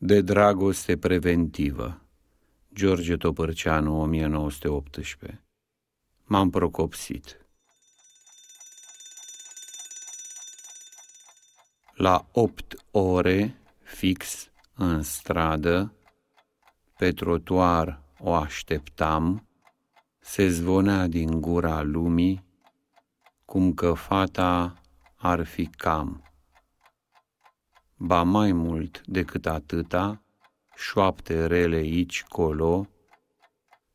De dragoste preventivă. George Topărceanu, 1918 M-am procopsit. La opt ore, fix în stradă, pe trotuar o așteptam, se zvonea din gura lumii, cum că fata ar fi cam ba mai mult decât atâta, șoapte rele aici colo,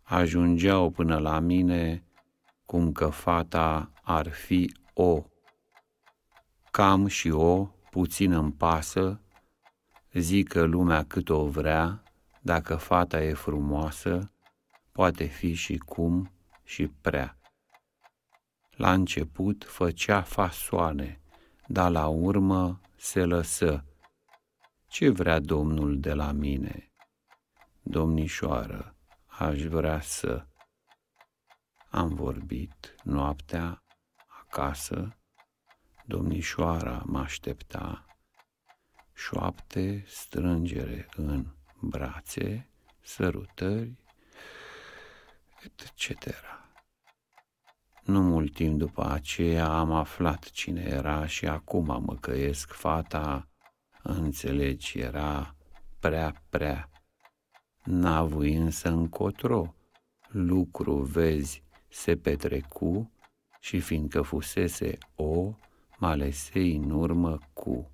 ajungeau până la mine cum că fata ar fi o. Cam și o, puțin în pasă, zică lumea cât o vrea, dacă fata e frumoasă, poate fi și cum și prea. La început făcea fasoane, dar la urmă se lăsă, ce vrea Domnul de la mine? Domnișoară, aș vrea să... Am vorbit noaptea acasă, domnișoara mă aștepta, șoapte, strângere în brațe, sărutări, etc. Nu mult timp după aceea am aflat cine era și acum mă căiesc fata Înțelegi, era prea, prea. N-avui însă încotro. Lucru, vezi, se petrecu și fiindcă fusese o, mă alesei în urmă cu.